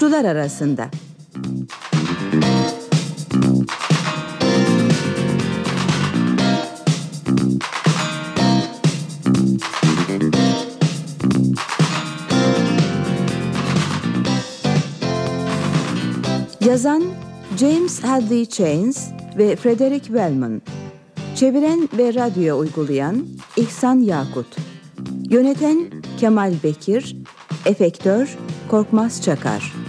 Suçlular arasında. Yazan James Hadley Chains ve Frederick Wellman. Çeviren ve radyoya uygulayan İhsan Yakut. Yöneten Kemal Bekir. Efektör Korkmaz Çakar.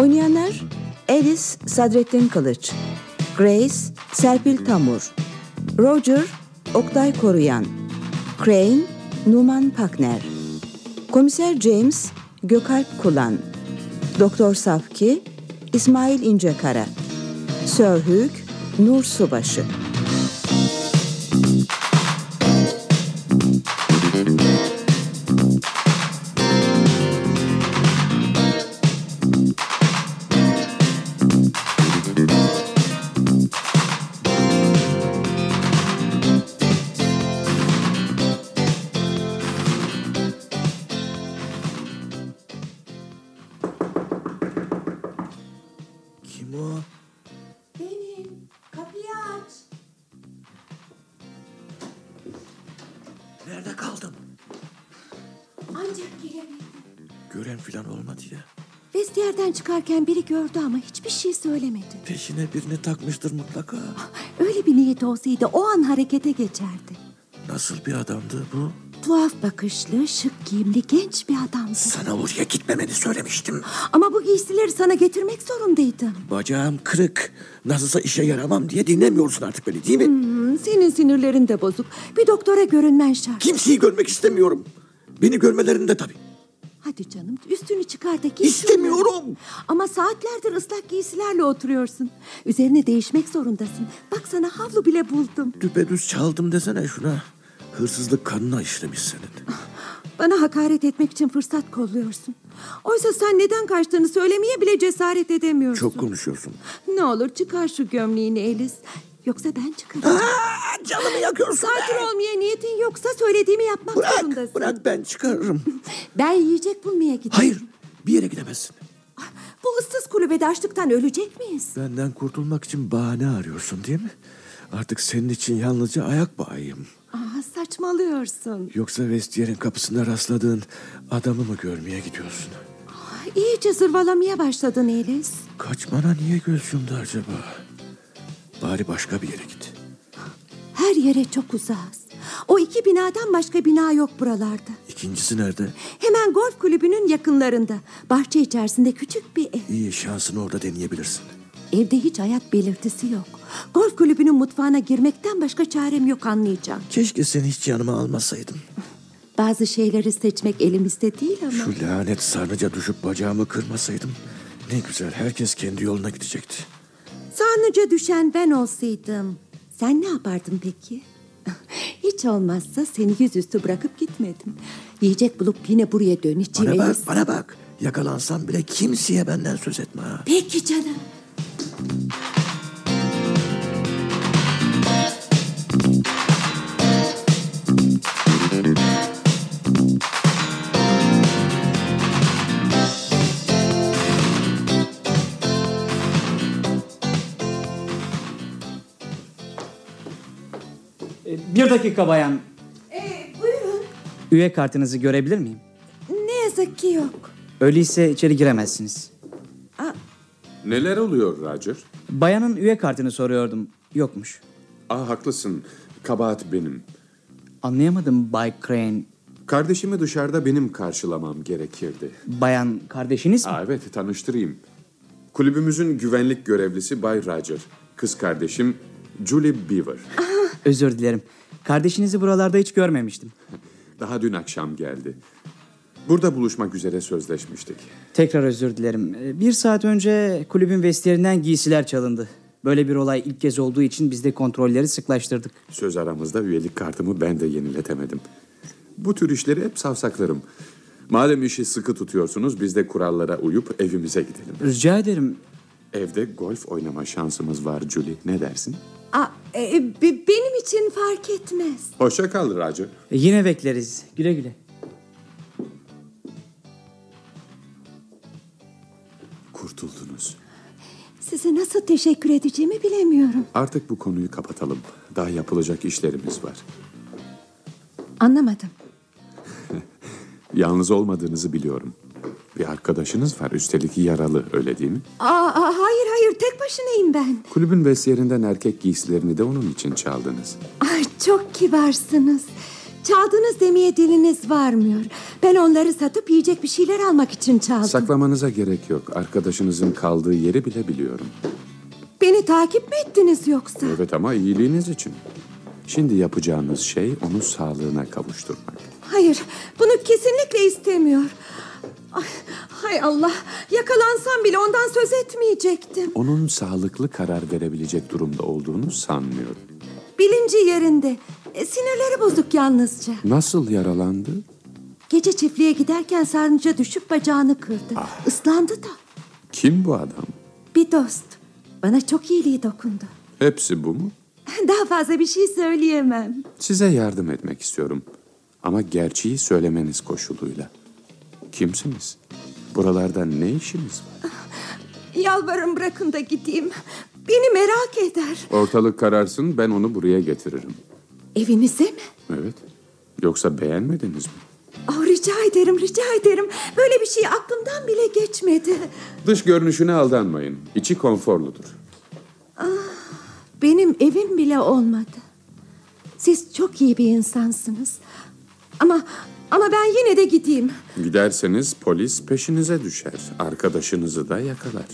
Oynayanlar Alice Sadrettin Kılıç, Grace Serpil Tamur, Roger Oktay Koruyan, Crane Numan Pakner, Komiser James Gökalp Kulan, Doktor Safki İsmail İncekara, Hugh Nur Subaşı. Çıkarken biri gördü ama hiçbir şey söylemedi. Peşine birini takmıştır mutlaka. Öyle bir niyet olsaydı o an harekete geçerdi. Nasıl bir adamdı bu? Tuhaf bakışlı, şık giyimli genç bir adamdı. Sana oraya gitmemeni söylemiştim. Ama bu giysileri sana getirmek zorundaydım. Bacağım kırık. Nasılsa işe yaramam diye dinlemiyorsun artık beni değil mi? Hmm, senin sinirlerin de bozuk. Bir doktora görünmen şart. Kimseyi görmek istemiyorum. Beni görmelerinde tabii. Hadi canım üstünü çıkar da giy. İstemiyorum. şunları. Ama saatlerdir ıslak giysilerle oturuyorsun. Üzerine değişmek zorundasın. Bak sana havlu bile buldum. Düpedüz çaldım desene şuna. Hırsızlık kanına işlemiş senin. Bana hakaret etmek için fırsat kolluyorsun. Oysa sen neden kaçtığını söylemeye bile cesaret edemiyorsun. Çok konuşuyorsun. Ne olur çıkar şu gömleğini Elis. Yoksa ben çıkarım. Aa, canımı yakıyorsun. Sakin olmaya niyetin yoksa söylediğimi yapmak Bırak, zorundasın. bırak ben çıkarırım. Ben yiyecek bulmaya gidiyorum. Hayır, bir yere gidemezsin. Bu ıssız kulübede açlıktan ölecek miyiz? Benden kurtulmak için bahane arıyorsun değil mi? Artık senin için yalnızca ayak bağıyım. Aa, saçmalıyorsun. Yoksa Vestiyer'in kapısında rastladığın adamı mı görmeye gidiyorsun? İyice zırvalamaya başladın Elis. Kaçmana niye göz yumdu acaba? Bari başka bir yere git. Her yere çok uzağız. O iki binadan başka bina yok buralarda. İkincisi nerede? Hemen golf kulübünün yakınlarında. Bahçe içerisinde küçük bir ev. İyi şansını orada deneyebilirsin. Evde hiç hayat belirtisi yok. Golf kulübünün mutfağına girmekten başka çarem yok anlayacağım. Keşke seni hiç yanıma almasaydım. Bazı şeyleri seçmek elimizde değil ama. Şu lanet sarnıca düşüp bacağımı kırmasaydım. Ne güzel herkes kendi yoluna gidecekti. Sarnıca düşen ben olsaydım. Sen ne yapardın peki? Hiç olmazsa seni yüzüstü bırakıp gitmedim. Yiyecek bulup yine buraya döneceğim. Bana bak bana bak. Yakalansam bile kimseye benden söz etme ha. Peki canım. Bir dakika bayan. Ee, buyurun. Üye kartınızı görebilir miyim? Ne yazık ki yok. Öyleyse içeri giremezsiniz. Neler oluyor Roger? Bayanın üye kartını soruyordum. Yokmuş. Aa haklısın. Kabahat benim. Anlayamadım Bay Crane. Kardeşimi dışarıda benim karşılamam gerekirdi. Bayan kardeşiniz mi? Aa, evet tanıştırayım. Kulübümüzün güvenlik görevlisi Bay Roger. Kız kardeşim Julie Beaver. Özür dilerim. Kardeşinizi buralarda hiç görmemiştim. Daha dün akşam geldi. Burada buluşmak üzere sözleşmiştik. Tekrar özür dilerim. E, Bir saat önce kulübün vestiyerinden giysiler çalındı. Böyle bir olay ilk kez olduğu için biz de kontrolleri sıklaştırdık. Söz aramızda üyelik kartımı ben de yeniletemedim. Bu tür işleri hep savsaklarım. Madem işi sıkı tutuyorsunuz biz de kurallara uyup evimize gidelim. Rica ederim. Evde golf oynama şansımız var Julie. Ne dersin? Aa, e, be- benim için fark etmez. Hoşça kal Roger. E, Yine bekleriz. Güle güle. Kurtuldunuz. Size nasıl teşekkür edeceğimi bilemiyorum. Artık bu konuyu kapatalım. Daha yapılacak işlerimiz var. Anlamadım. Yalnız olmadığınızı biliyorum. Bir arkadaşınız var üstelik yaralı öyle değil mi? Aa, hayır hayır tek başınayım ben. Kulübün vestiyerinden erkek giysilerini de onun için çaldınız. Ay çok kibarsınız. Çaldınız demeye diliniz varmıyor. Ben onları satıp yiyecek bir şeyler almak için çaldım. Saklamanıza gerek yok. Arkadaşınızın kaldığı yeri bile biliyorum. Beni takip mi ettiniz yoksa? Evet ama iyiliğiniz için. Şimdi yapacağınız şey onu sağlığına kavuşturmak. Hayır, bunu kesinlikle istemiyor. Ay, hay Allah, yakalansam bile ondan söz etmeyecektim. Onun sağlıklı karar verebilecek durumda olduğunu sanmıyorum. Bilinci yerinde. E, sinirleri bozuk yalnızca. Nasıl yaralandı? Gece çiftliğe giderken sarnıca düşüp bacağını kırdı. Islandı da. Kim bu adam? Bir dost. Bana çok iyiliği dokundu. Hepsi bu mu? Daha fazla bir şey söyleyemem. Size yardım etmek istiyorum. Ama gerçeği söylemeniz koşuluyla. Kimsiniz? Buralarda ne işiniz var? Yalvarın bırakın da gideyim. Beni merak eder. Ortalık kararsın ben onu buraya getiririm. Evinize mi? Evet. Yoksa beğenmediniz mi? Oh, rica ederim, rica ederim. Böyle bir şey aklımdan bile geçmedi. Dış görünüşüne aldanmayın. İçi konforludur. Benim evim bile olmadı. Siz çok iyi bir insansınız. Ama ama ben yine de gideyim. Giderseniz polis peşinize düşer. Arkadaşınızı da yakalar.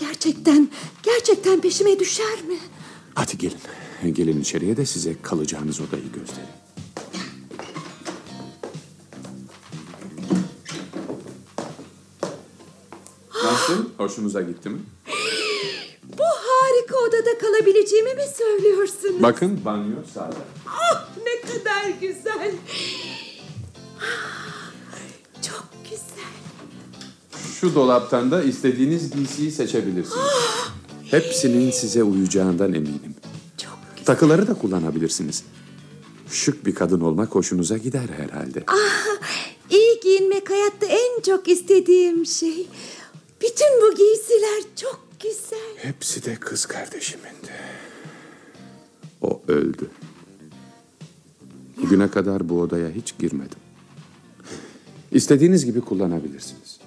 Gerçekten, gerçekten peşime düşer mi? Hadi gelin. Gelin içeriye de size kalacağınız odayı göstereyim. Nasıl? Hoşunuza gitti mi? Bu harika odada kalabileceğimi mi söylüyorsunuz? Bakın banyo sağda. Ah, ne kadar güzel. Ah, Çok güzel. Şu dolaptan da istediğiniz giysiyi seçebilirsiniz. Hepsinin size uyacağından eminim. Çok güzel. Takıları da kullanabilirsiniz. Şık bir kadın olmak hoşunuza gider herhalde. İyi giyinmek hayatta en çok istediğim şey. Bütün bu giysiler çok güzel. Hepsi de kız kardeşimindi. O öldü. Bugüne kadar bu odaya hiç girmedim. İstediğiniz gibi kullanabilirsiniz.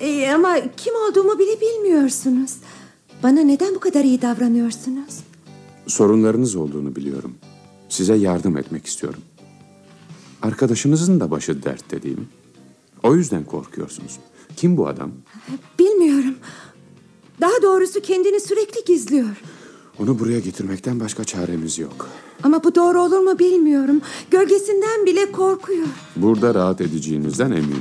Ee, ama kim olduğumu bile bilmiyorsunuz. Bana neden bu kadar iyi davranıyorsunuz? Sorunlarınız olduğunu biliyorum. Size yardım etmek istiyorum. Arkadaşınızın da başı dertte değil mi? O yüzden korkuyorsunuz. Kim bu adam? Bilmiyorum. Daha doğrusu kendini sürekli gizliyor. Onu buraya getirmekten başka çaremiz yok. Ama bu doğru olur mu bilmiyorum. Gölgesinden bile korkuyor. Burada rahat edeceğinizden eminim.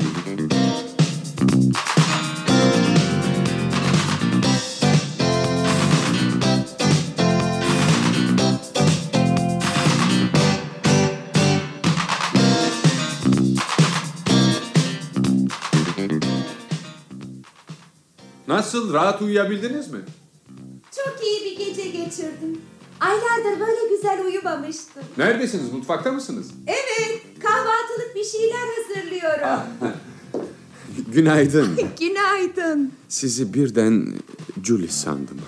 Nasıl? Rahat uyuyabildiniz mi? Çok iyi bir gece geçirdim. Aylardır böyle güzel uyumamıştım. Neredesiniz? Mutfakta mısınız? Evet, kahvaltılık bir şeyler hazırlıyorum. Günaydın. Günaydın. Sizi birden Julie sandım.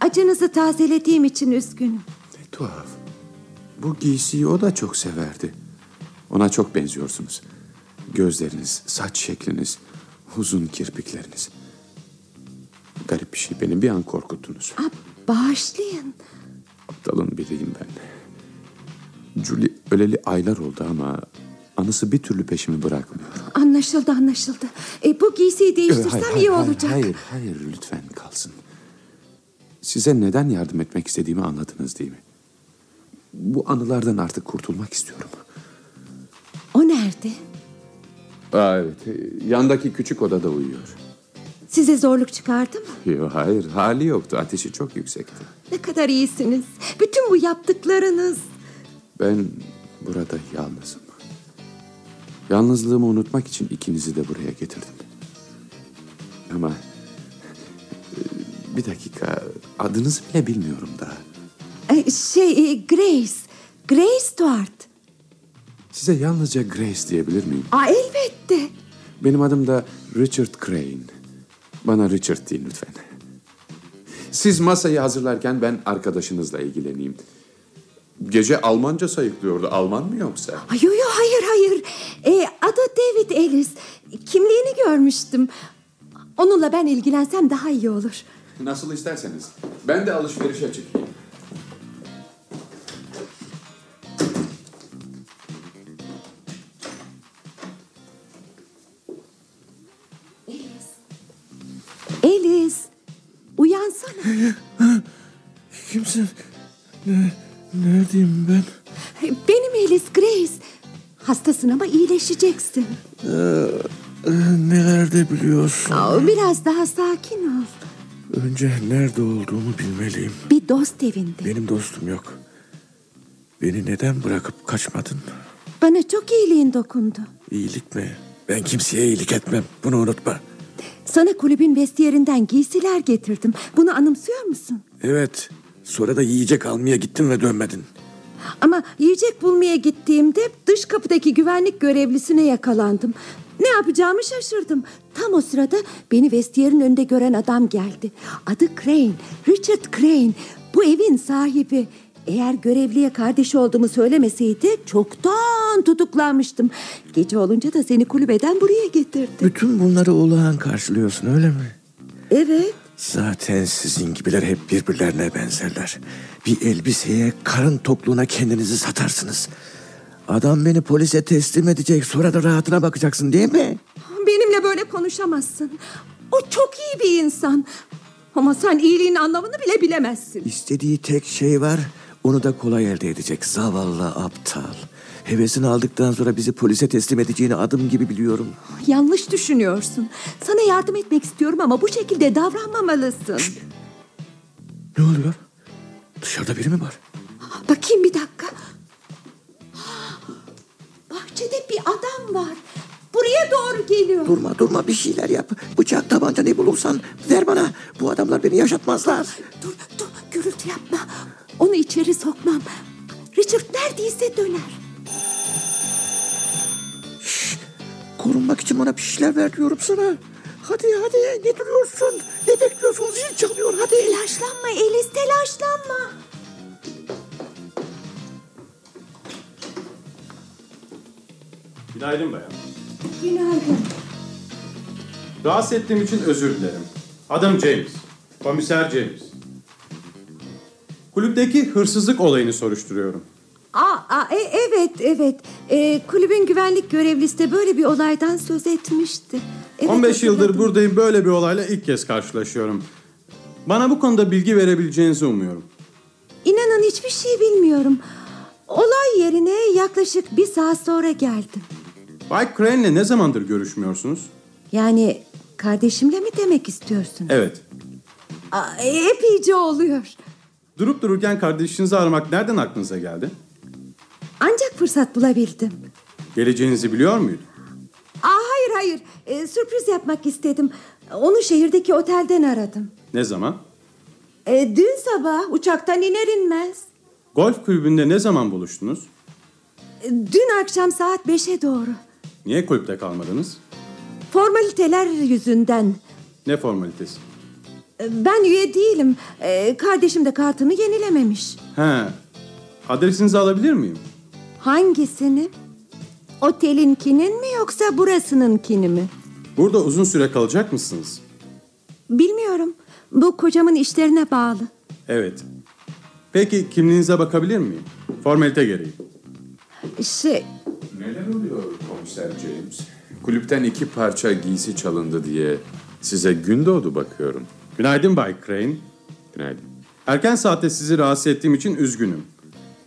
Acınızı tazelediğim için üzgünüm. Ne tuhaf. Bu giysiyi o da çok severdi. Ona çok benziyorsunuz. Gözleriniz, saç şekliniz, uzun kirpikleriniz. Garip bir şey beni bir an korkuttunuz. Aa, bağışlayın. Aptalın biriyim ben. Julie öleli aylar oldu ama anısı bir türlü peşimi bırakmıyor. Anlaşıldı anlaşıldı. E, bu giysiyi değiştirsem Hayır, hayır, iyi hayır, olacak. Hayır, hayır lütfen kalsın. Size neden yardım etmek istediğimi anladınız değil mi? Bu anılardan artık kurtulmak istiyorum. O nerede? Aa, evet, yandaki küçük odada uyuyor. Size zorluk çıkardı mı? Yok, hayır, hali yoktu. Ateşi çok yüksekti. Ne kadar iyisiniz. Bütün bu yaptıklarınız. Ben burada yalnızım. Yalnızlığımı unutmak için ikinizi de buraya getirdim. Ama e, bir dakika adınızı bile bilmiyorum daha. Ee, şey e, Grace. Grace Stuart. Size yalnızca Grace diyebilir miyim? Aa, elbette. Benim adım da Richard Crane. Bana Richard deyin lütfen. Siz masayı hazırlarken ben arkadaşınızla ilgileneyim. Gece Almanca sayıklıyordu. Alman mı yoksa? Ay, yo, yo, hayır hayır. Ee, adı David Ellis. Kimliğini görmüştüm. Onunla ben ilgilensem daha iyi olur. Nasıl isterseniz. Ben de alışverişe çıkayım. Ne, neredeyim ben? Benim Ellis Grace. Hastasın ama iyileşeceksin. Ee, Nelerde biliyorsun? Aa, Biraz daha sakin ol. Önce nerede olduğumu bilmeliyim. Bir dost evinde. Benim dostum yok. Beni neden bırakıp kaçmadın? Bana çok iyiliğin dokundu. İyilik mi? Ben kimseye iyilik etmem. Bunu unutma. Sana kulübün vestiyerinden giysiler getirdim. Bunu anımsıyor musun? Evet. Sonra da yiyecek almaya gittin ve dönmedin. Ama yiyecek bulmaya gittiğimde dış kapıdaki güvenlik görevlisine yakalandım. Ne yapacağımı şaşırdım. Tam o sırada beni vestiyerin önünde gören adam geldi. Adı Crane, Richard Crane. Bu evin sahibi. Eğer görevliye kardeşi olduğumu söylemeseydi çoktan tutuklanmıştım. Gece olunca da seni kulübeden buraya getirdi. Bütün bunları olağan karşılıyorsun öyle mi? Evet. Zaten sizin gibiler hep birbirlerine benzerler. Bir elbiseye, karın tokluğuna kendinizi satarsınız. Adam beni polise teslim edecek, sonra da rahatına bakacaksın değil mi? Benimle böyle konuşamazsın. O çok iyi bir insan. Ama sen iyiliğin anlamını bile bilemezsin. İstediği tek şey var, onu da kolay elde edecek. Zavallı aptal. Hevesini aldıktan sonra bizi polise teslim edeceğini adım gibi biliyorum. Yanlış düşünüyorsun. Sana yardım etmek istiyorum ama bu şekilde davranmamalısın. Ne oluyor? Dışarıda biri mi var? Bakayım bir dakika. Bahçede bir adam var. Buraya doğru geliyor. Durma durma bir şeyler yap. Bıçak tabanca ne bulursan ver bana. Bu adamlar beni yaşatmazlar. Dur dur gürültü yapma. Onu içeri sokmam. Richard neredeyse döner. Korunmak için bana bir şeyler ver diyorum sana. Hadi hadi ne duruyorsun? Ne bekliyorsun? Zil çalıyor hadi. Telaşlanma Elis telaşlanma. Günaydın bayan. Günaydın. Rahatsız ettiğim için özür dilerim. Adım James. Komiser James. Kulüpteki hırsızlık olayını soruşturuyorum. Aa, e- evet evet. E, kulübün güvenlik görevlisi de böyle bir olaydan söz etmişti. Evet, 15 yıldır hatırladım. buradayım böyle bir olayla ilk kez karşılaşıyorum. Bana bu konuda bilgi verebileceğinizi umuyorum. İnanın hiçbir şey bilmiyorum. Olay yerine yaklaşık bir saat sonra geldim. Bay Crane'le ne zamandır görüşmüyorsunuz? Yani kardeşimle mi demek istiyorsun? Evet. Aa, epeyce oluyor. Durup dururken kardeşinizi aramak nereden aklınıza geldi? Ancak fırsat bulabildim. Geleceğinizi biliyor muydu? Aa, hayır hayır. Ee, sürpriz yapmak istedim. Onu şehirdeki otelden aradım. Ne zaman? Ee, dün sabah uçaktan iner inmez. Golf kulübünde ne zaman buluştunuz? Ee, Dün akşam saat beşe doğru. Niye kulüpte kalmadınız? Formaliteler yüzünden. Ne formalitesi? Ee, Ben üye değilim. Ee, kardeşim de kartını yenilememiş. He. Adresinizi alabilir miyim? Hangisini? Otelinkinin mi yoksa burasınınkini mi? Burada uzun süre kalacak mısınız? Bilmiyorum. Bu kocamın işlerine bağlı. Evet. Peki kimliğinize bakabilir miyim? Formalite gereği. Şey, Neler oluyor komiser James? Kulüpten iki parça giysi çalındı diye size gün doğdu bakıyorum. Günaydın Bay Crane. Günaydın. Erken saatte sizi rahatsız ettiğim için üzgünüm.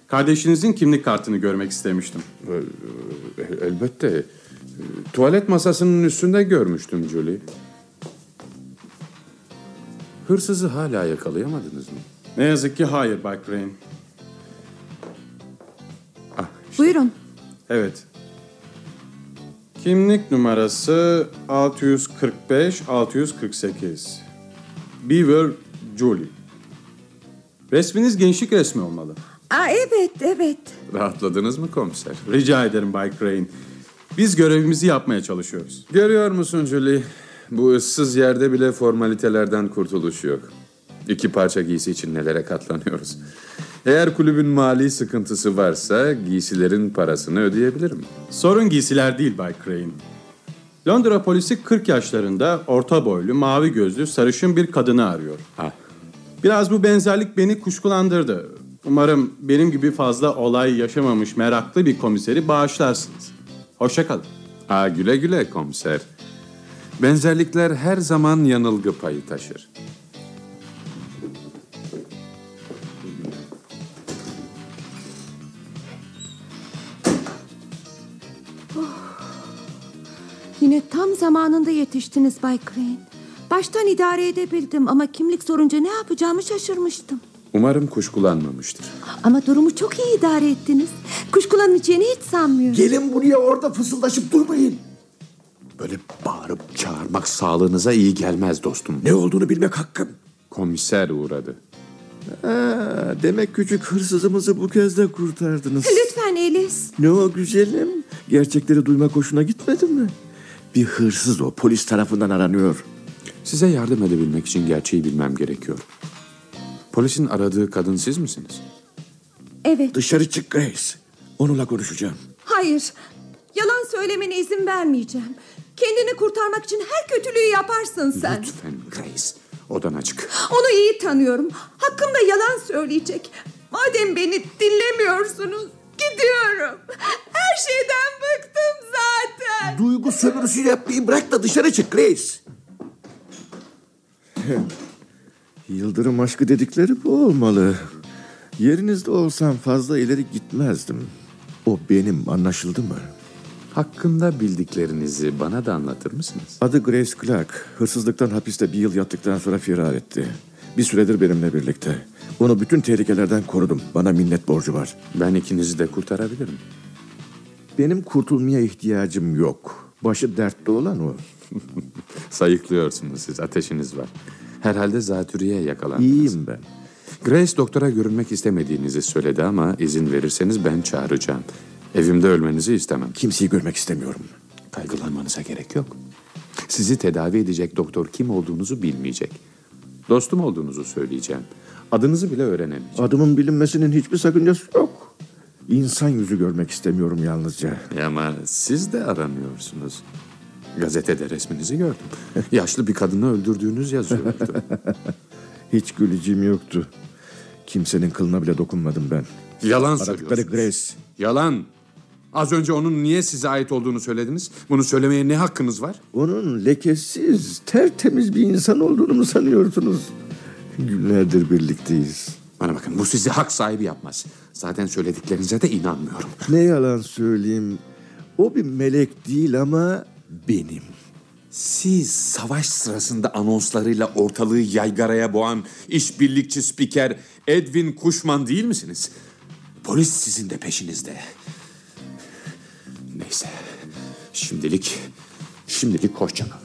Kardeşinizin kimlik kartını görmek istemiştim. Ee, Elbette. Ee, Tuvalet masasının üstünde görmüştüm Julie. Hırsızı hala yakalayamadınız mı? Ne yazık ki hayır Bay Crane. Ah, işte buyurun. Evet. Kimlik numarası 645-648. Beaver Julie. Resminiz gençlik resmi olmalı. Aa, evet evet. Rahatladınız mı komiser? Rica ederim Bay Crane. Biz görevimizi yapmaya çalışıyoruz. Görüyor musun Julie? Bu ıssız yerde bile formalitelerden kurtuluş yok. İki parça giysi için nelere katlanıyoruz. Eğer kulübün mali sıkıntısı varsa giysilerin parasını ödeyebilirim. Sorun giysiler değil Bay Crane. Londra polisi 40 yaşlarında orta boylu, mavi gözlü, sarışın bir kadını arıyor. Ha, Biraz bu benzerlik beni kuşkulandırdı. Umarım benim gibi fazla olay yaşamamış meraklı bir komiseri bağışlarsınız. Hoşçakalın. Aa, güle güle komiser. Benzerlikler her zaman yanılgı payı taşır. Yine tam zamanında yetiştiniz Bay Crane. Baştan idare edebildim ama kimlik sorunca ne yapacağımı şaşırmıştım. Umarım kuşkulanmamıştır. Ama durumu çok iyi idare ettiniz. Kuşkulanacağını hiç sanmıyorum. Gelin buraya orada fısıldaşıp durmayın. Böyle bağırıp çağırmak sağlığınıza iyi gelmez dostum. Ne olduğunu bilmek hakkım. Komiser uğradı. Ha, demek küçük hırsızımızı bu kez de kurtardınız. Lütfen Elis. Ne o güzelim? Gerçekleri duymak hoşuna gitmedi mi? Bir hırsız o. Polis tarafından aranıyor. Size yardım edebilmek için gerçeği bilmem gerekiyor. Polisin aradığı kadın siz misiniz? Evet. Dışarı çık Grace. Onunla konuşacağım. Hayır. Yalan söylemene izin vermeyeceğim. Kendini kurtarmak için her kötülüğü yaparsın sen. Lütfen Grace. Odan çık. Onu iyi tanıyorum. Hakkımda yalan söyleyecek. Madem beni dinlemiyorsunuz gidiyorum. Her şeyden bıktım zaten. Duygu sömürüsü yapmayı bırak da dışarı çık Grace. Yıldırım aşkı dedikleri bu olmalı. Yerinizde olsam fazla ileri gitmezdim. O benim anlaşıldı mı? Hakkında bildiklerinizi bana da anlatır mısınız? Adı Grace Clark. Hırsızlıktan hapiste bir yıl yattıktan sonra firar etti. Bir süredir benimle birlikte. Onu bütün tehlikelerden korudum. Bana minnet borcu var. Ben ikinizi de kurtarabilirim. Benim kurtulmaya ihtiyacım yok. Başı dertte olan o. Sayıklıyorsunuz siz. Ateşiniz var. Herhalde zatürreye yakalandınız. İyiyim ben. Grace doktora görünmek istemediğinizi söyledi ama izin verirseniz ben çağıracağım. Evimde ölmenizi istemem. Kimseyi görmek istemiyorum. Kaygılanmanıza gerek yok. Sizi tedavi edecek doktor kim olduğunuzu bilmeyecek. Dostum olduğunuzu söyleyeceğim. Adınızı bile öğrenemeyecek. Adımın bilinmesinin hiçbir sakıncası yok. İnsan yüzü görmek istemiyorum yalnızca. Ama siz de aranıyorsunuz. Gazetede resminizi gördüm. Yaşlı bir kadını öldürdüğünüz yazıyordu. Hiç güleceğim yoktu. Kimsenin kılına bile dokunmadım ben. Yalan söylüyorsunuz. Grace. Yalan. Az önce onun niye size ait olduğunu söylediniz? Bunu söylemeye ne hakkınız var? Onun lekesiz, tertemiz bir insan olduğunu mu sanıyorsunuz? Günlerdir birlikteyiz. Bana bakın bu sizi hak sahibi yapmaz. Zaten söylediklerinize de inanmıyorum. Ne yalan söyleyeyim. O bir melek değil ama benim. Siz savaş sırasında anonslarıyla ortalığı yaygaraya boğan işbirlikçi spiker Edwin Kuşman değil misiniz? Polis sizin de peşinizde. Neyse. Şimdilik, şimdilik hoşça.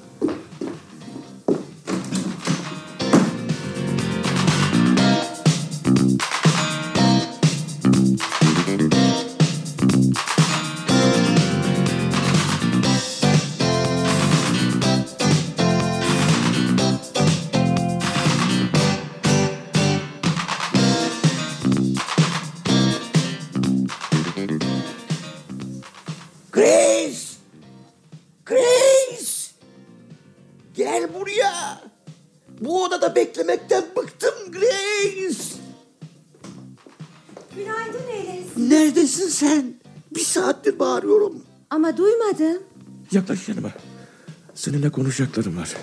Seninle konuşacaklarım var.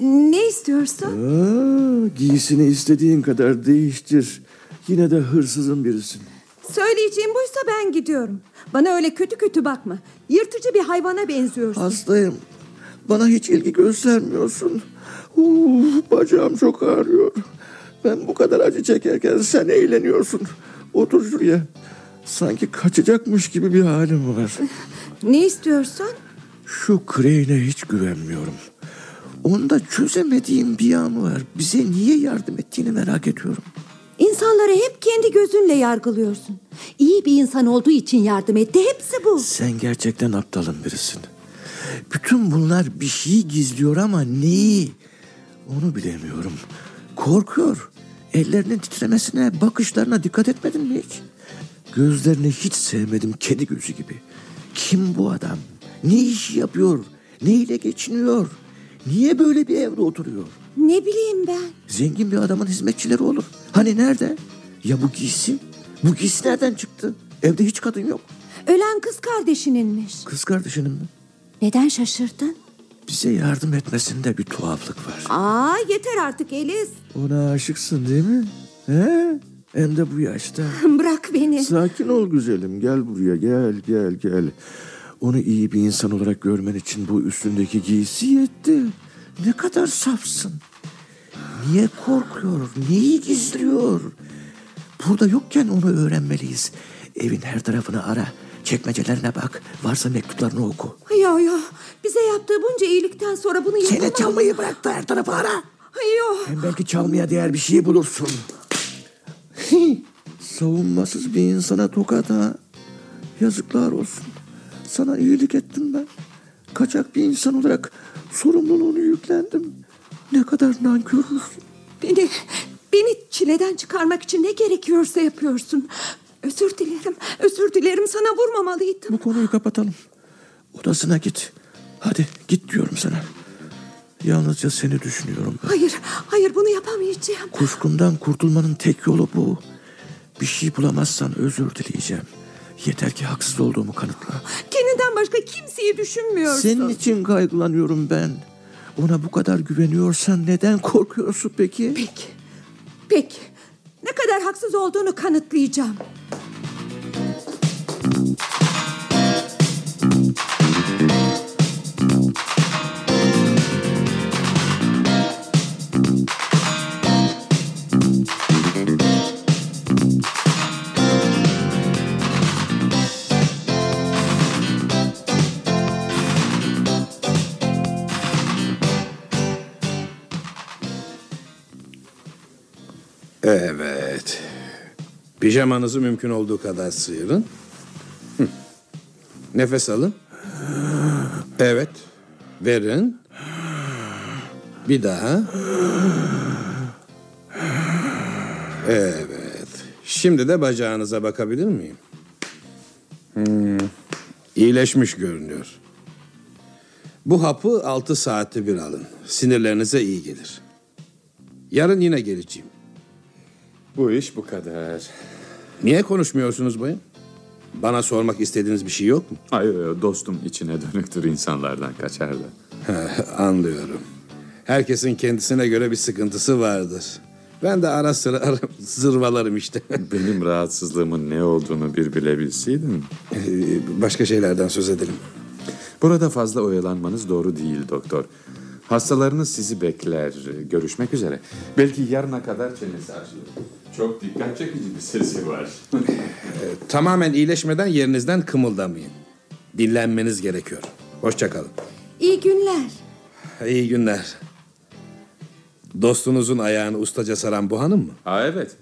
Ne istiyorsun? Aa, giysini istediğin kadar değiştir. Yine de hırsızın birisin. Söyleyeceğim buysa ben gidiyorum. Bana öyle kötü kötü bakma. Yırtıcı bir hayvana benziyorsun. Hastayım. Bana hiç ilgi göstermiyorsun. Uf, bacağım çok ağrıyor. Ben bu kadar acı çekerken sen eğleniyorsun. Otur şuraya. Sanki kaçacakmış gibi bir halim var. Ne istiyorsun? Şu Crane'e hiç güvenmiyorum. Onda çözemediğim bir yanı var. Bize niye yardım ettiğini merak ediyorum. İnsanları hep kendi gözünle yargılıyorsun. İyi bir insan olduğu için yardım etti. Hepsi bu. Sen gerçekten aptalın birisin. Bütün bunlar bir şey gizliyor ama neyi? Onu bilemiyorum. Korkuyor. Ellerinin titremesine, bakışlarına dikkat etmedin mi hiç? Gözlerini hiç sevmedim kedi gözü gibi. Kim bu adam? Ne iş yapıyor? Neyle geçiniyor? Niye böyle bir evde oturuyor? Ne bileyim ben. Zengin bir adamın hizmetçileri olur. Hani nerede? Ya bu giysi? Bu giysi nereden çıktı? Evde hiç kadın yok. Ölen kız kardeşininmiş. Kız kardeşinin mi? Neden şaşırdın? Bize yardım etmesinde bir tuhaflık var. Aa yeter artık Elis. Ona aşıksın değil mi? He? Hem de bu yaşta. Bırak beni. Sakin ol güzelim. Gel buraya gel gel gel. Onu iyi bir insan olarak görmen için bu üstündeki giysi yetti. Ne kadar safsın. Niye korkuyor? Neyi gizliyor? Burada yokken onu öğrenmeliyiz. Evin her tarafını ara. Çekmecelerine bak. Varsa mektuplarını oku. Yo yo. Bize yaptığı bunca iyilikten sonra bunu yapamam. Seni çalmayı bırak da her tarafı ara. Yo. Hem belki çalmaya değer bir şey bulursun. Savunmasız bir insana tokat ha. Yazıklar olsun. Sana iyilik ettim ben. Kaçak bir insan olarak sorumluluğunu yüklendim. Ne kadar nankörsün. Beni, beni çileden çıkarmak için ne gerekiyorsa yapıyorsun. Özür dilerim, özür dilerim. Sana vurmamalıydım. Bu konuyu kapatalım. Odasına git. Hadi git diyorum sana. Yalnızca seni düşünüyorum ben. Hayır, hayır bunu yapamayacağım. Kuşkumdan kurtulmanın tek yolu bu. Bir şey bulamazsan özür dileyeceğim. Yeter ki haksız olduğumu kanıtla. Kendinden başka kimseyi düşünmüyorsun. Senin için kaygılanıyorum ben. Ona bu kadar güveniyorsan neden korkuyorsun peki? Peki, peki. Ne kadar haksız olduğunu kanıtlayacağım. Evet. Pijamanızı mümkün olduğu kadar sıyırın. Nefes alın. Evet. Verin. Bir daha. Evet. Şimdi de bacağınıza bakabilir miyim? Hmm. İyileşmiş görünüyor. Bu hapı altı saatte bir alın. Sinirlerinize iyi gelir. Yarın yine geleceğim. Bu iş bu kadar. Niye konuşmuyorsunuz bayım? Bana sormak istediğiniz bir şey yok mu? Hayır dostum içine dönüktür insanlardan kaçar da. Anlıyorum. Herkesin kendisine göre bir sıkıntısı vardır. Ben de ara sıra ara- zırvalarım işte. Benim rahatsızlığımın ne olduğunu bir bilebilseydin. Ee, Başka şeylerden söz edelim. Burada fazla oyalanmanız doğru değil doktor. Hastalarınız sizi bekler. Görüşmek üzere. Belki yarına kadar çenesi açılır. Çok dikkat çekici bir sesi var. Tamamen iyileşmeden yerinizden kımıldamayın. Dinlenmeniz gerekiyor. Hoşçakalın. İyi günler. İyi günler. Dostunuzun ayağını ustaca saran bu hanım mı? Aa evet.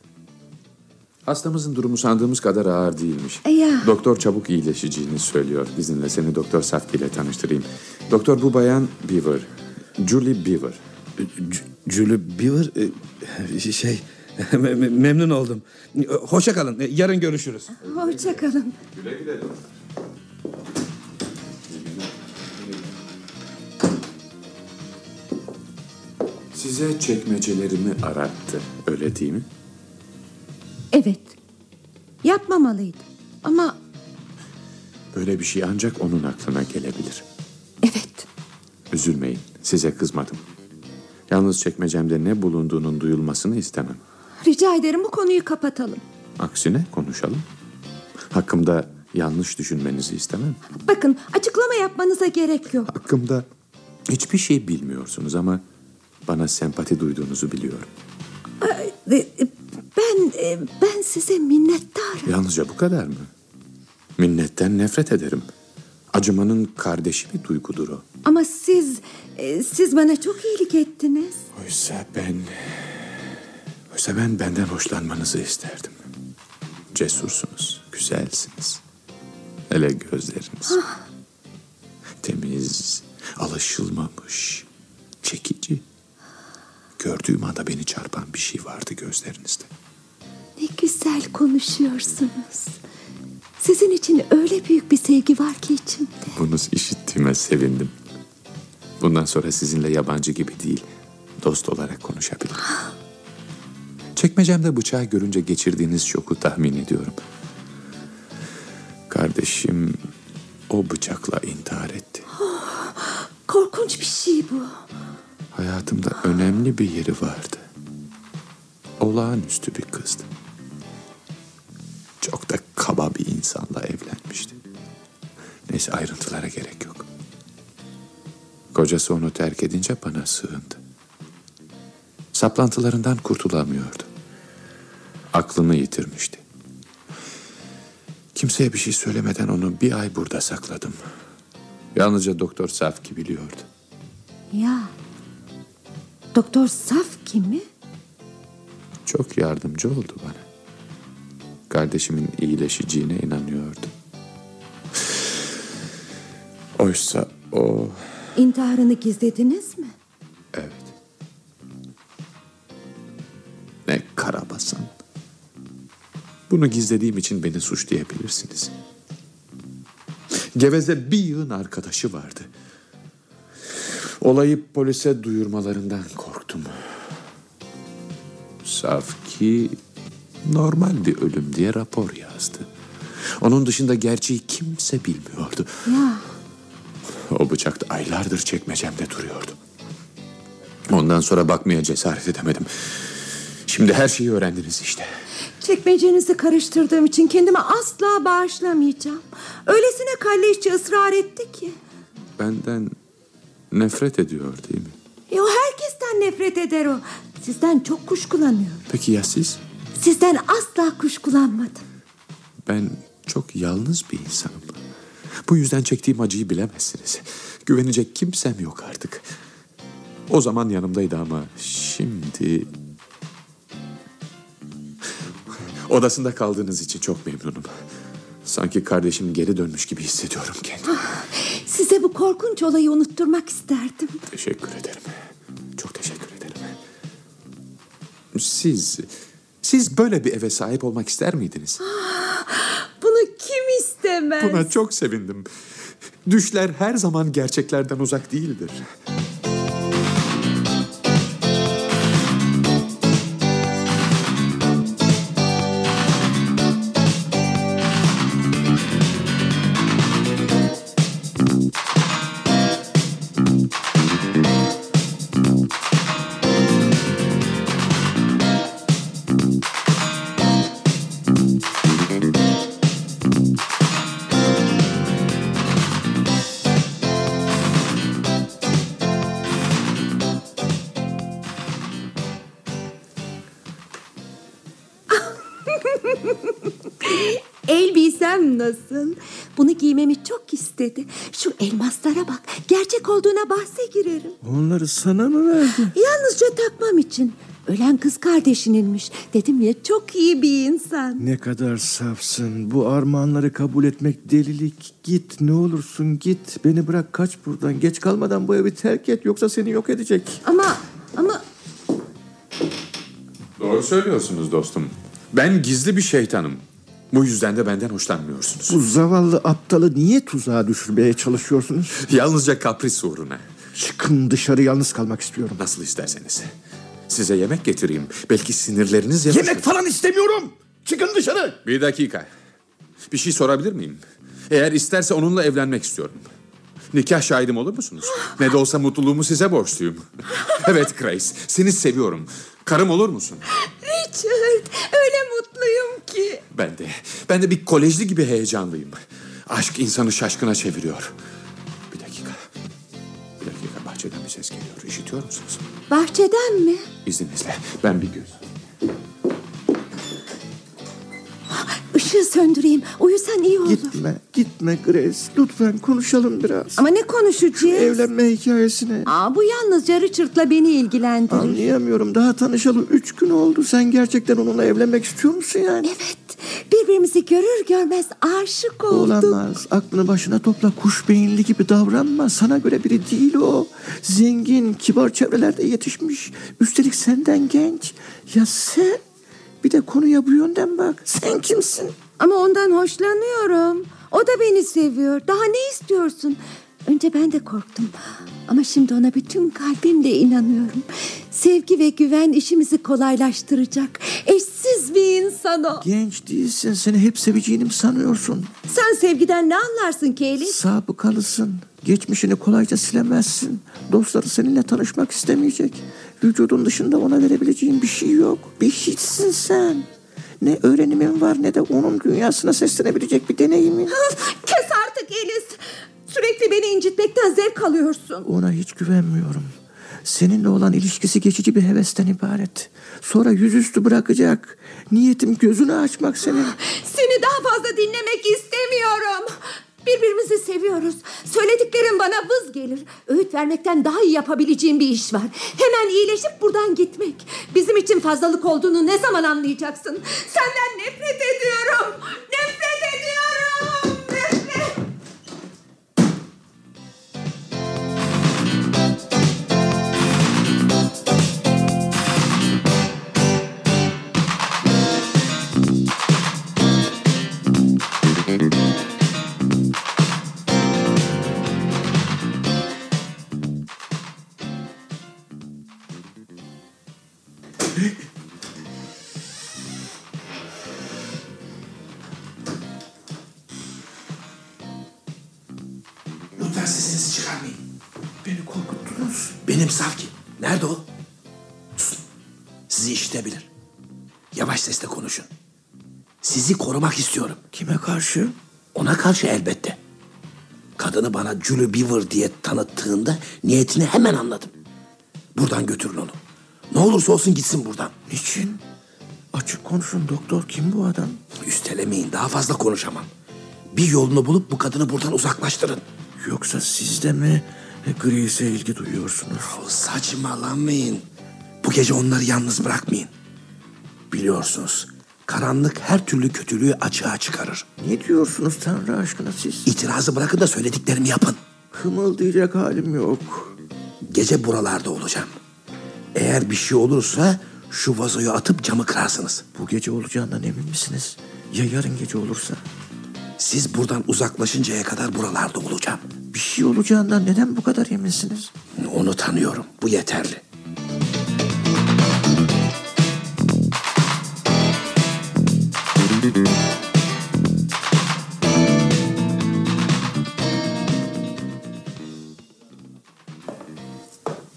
Hastamızın durumu sandığımız kadar ağır değilmiş. E ya. Doktor çabuk iyileşeceğini söylüyor. İzinle seni Doktor Safki ile tanıştırayım. Doktor bu bayan Beaver. Julie Beaver. Julie Beaver e, şey me- me- memnun oldum. Hoşçakalın. Yarın görüşürüz. Hoşçakalın. Güle güle doktor. Size çekmecelerimi arattı. Öyle değil mi? Evet. Yapmamalıydım. Ama Böyle bir şey ancak onun aklına gelebilir. evet. Üzülmeyin. Size kızmadım. Yalnız çekmecemde ne bulunduğunun duyulmasını istemem. Rica ederim bu konuyu kapatalım. Aksine konuşalım. Hakkımda yanlış düşünmenizi istemem. Bakın açıklama yapmanıza gerek yok. Hakkımda hiçbir şey bilmiyorsunuz ama bana sempati duyduğunuzu biliyorum. E, Ben e, ben size minnettarım. Yalnızca bu kadar mı? Minnetten nefret ederim. Acımanın kardeşi bir duygudur o. Ama siz, e, siz bana çok iyilik ettiniz. Oysa ben... Oysa ben benden hoşlanmanızı isterdim. Cesursunuz, güzelsiniz. Hele gözleriniz. Temiz, alışılmamış, çekici. Gördüğüm anda beni çarpan bir şey vardı gözlerinizde. Ne güzel konuşuyorsunuz. Sizin için öyle büyük bir sevgi var ki içimde. Bunu işittiğime sevindim. Bundan sonra sizinle yabancı gibi değil, dost olarak konuşabilirim. Çekmecemde bıçağı görünce geçirdiğiniz şoku tahmin ediyorum. Kardeşim o bıçakla intihar etti. Korkunç bir şey bu. Hayatımda önemli bir yeri vardı. Olağanüstü bir kızdı. Çok da kaba bir insanla evlenmişti. Neyse ayrıntılara gerek yok. Kocası onu terk edince bana sığındı. Saplantılarından kurtulamıyordu. Aklını yitirmişti. Kimseye bir şey söylemeden onu bir ay burada sakladım. Yalnızca Doktor Safki biliyordu. Ya. Doktor Saf kimi? Çok yardımcı oldu bana. Kardeşimin iyileşeceğine inanıyordu. Oysa o... İntiharını gizlediniz mi? Evet. Ne karabasan. Bunu gizlediğim için beni suçlayabilirsiniz. Geveze bir yığın arkadaşı vardı. Olayı polise duyurmalarından korktum. Safki normal bir ölüm diye rapor yazdı. Onun dışında gerçeği kimse bilmiyordu. Ya. O bıçak da aylardır çekmecemde duruyordu. Ondan sonra bakmaya cesaret edemedim. Şimdi her şeyi öğrendiniz işte. Çekmecenizi karıştırdığım için kendimi asla bağışlamayacağım. Öylesine kalleşçe ısrar etti ki. Benden nefret ediyor değil mi? E o herkesten nefret eder o. Sizden çok kuşkulanıyor. Peki ya siz? Sizden asla kuşkulanmadım. Ben çok yalnız bir insanım. Bu yüzden çektiğim acıyı bilemezsiniz. Güvenecek kimsem yok artık. O zaman yanımdaydı ama şimdi... Odasında kaldığınız için çok memnunum. Sanki kardeşim geri dönmüş gibi hissediyorum kendimi. Size bu korkunç olayı unutturmak isterdim. Teşekkür ederim. Çok teşekkür ederim. Siz, siz böyle bir eve sahip olmak ister miydiniz? İstemez? Buna çok sevindim. Düşler her zaman gerçeklerden uzak değildir. Nasıl? Bunu giymemi çok istedi. Şu elmaslara bak. Gerçek olduğuna bahse girerim. Onları sana mı verdi? Yalnızca takmam için. Ölen kız kardeşininmiş. Dedim ya çok iyi bir insan. Ne kadar safsın. Bu armağanları kabul etmek delilik. Git ne olursun git. Beni bırak kaç buradan. Geç kalmadan bu evi terk et. Yoksa seni yok edecek. Ama ama Doğru söylüyorsunuz dostum. Ben gizli bir şeytanım. Bu yüzden de benden hoşlanmıyorsunuz. Bu zavallı aptalı niye tuzağa düşürmeye çalışıyorsunuz? Yalnızca kapris uğruna. Çıkın dışarı yalnız kalmak istiyorum. Nasıl isterseniz. Size yemek getireyim. Belki sinirleriniz yatışır. Yemek falan istemiyorum. Çıkın dışarı. Bir dakika. Bir şey sorabilir miyim? Eğer isterse onunla evlenmek istiyorum. Nikah şahidim olur musunuz? Ne de olsa mutluluğumu size borçluyum. evet Grace, seni seviyorum. Karım olur musun? Richard öyle mutluyum ki. Ben de. Ben de bir kolejli gibi heyecanlıyım. Aşk insanı şaşkına çeviriyor. Bir dakika. Bir dakika bahçeden bir ses geliyor. İşitiyor musunuz? Bahçeden mi? İzninizle ben bir göz. Işığı söndüreyim. Uyusan iyi olur. Gitme, gitme Grace. Lütfen konuşalım biraz. Ama ne konuşacağız? Evlenme hikayesine. Aa, bu yalnızca Richard'la beni ilgilendirir. Anlayamıyorum. Daha tanışalı üç gün oldu. Sen gerçekten onunla evlenmek istiyor musun yani? Evet. Birbirimizi görür görmez aşık olduk. Olamaz. Aklını başına topla. Kuş beyinli gibi davranma. Sana göre biri değil o. Zengin, kibar çevrelerde yetişmiş. Üstelik senden genç. Ya sen? Bir de konuya bu yönden bak. Sen kimsin? Ama ondan hoşlanıyorum. O da beni seviyor. Daha ne istiyorsun? Önce ben de korktum. Ama şimdi ona bütün kalbimle inanıyorum. Sevgi ve güven işimizi kolaylaştıracak. Eşsiz bir insan o. Genç değilsin. Seni hep seveceğini mi sanıyorsun? Sen sevgiden ne anlarsın Kelly? Sabıkalısın. Geçmişini kolayca silemezsin. Dostları seninle tanışmak istemeyecek. Vücudun dışında ona verebileceğin bir şey yok. Bir hiçsin sen. Ne öğrenimin var ne de onun dünyasına seslenebilecek bir deneyimin. Kes artık Elis. Sürekli beni incitmekten zevk alıyorsun. Ona hiç güvenmiyorum. Seninle olan ilişkisi geçici bir hevesten ibaret. Sonra yüzüstü bırakacak. Niyetim gözünü açmak senin. Seni daha fazla dinlemek istemiyorum. Birbirimizi seviyoruz. Söylediklerin bana vız gelir. Öğüt vermekten daha iyi yapabileceğim bir iş var. Hemen iyileşip buradan gitmek. Bizim için fazlalık olduğunu ne zaman anlayacaksın? Senden nefret ediyorum. Nefret ediyorum. Çıkarmayın. Beni korkuttunuz. Benim Savki. Nerede o? Susun. Sizi işitebilir. Yavaş sesle konuşun. Sizi korumak istiyorum. Kime karşı? Ona karşı elbette. Kadını bana Julie Beaver diye tanıttığında niyetini hemen anladım. Buradan götürün onu. Ne olursa olsun gitsin buradan. Niçin? Açık konuşun doktor. Kim bu adam? Üstelemeyin daha fazla konuşamam. Bir yolunu bulup bu kadını buradan uzaklaştırın. Yoksa siz de mi Grace'e ilgi duyuyorsunuz? O saçmalamayın. Bu gece onları yalnız bırakmayın. Biliyorsunuz karanlık her türlü kötülüğü açığa çıkarır. Ne diyorsunuz Tanrı aşkına siz? İtirazı bırakın da söylediklerimi yapın. Kımıldayacak halim yok. Gece buralarda olacağım. Eğer bir şey olursa şu vazoyu atıp camı kırarsınız. Bu gece olacağından emin misiniz? Ya yarın gece olursa? Siz buradan uzaklaşıncaya kadar buralarda olacağım. Bir şey olacağından neden bu kadar eminsiniz? Onu tanıyorum. Bu yeterli.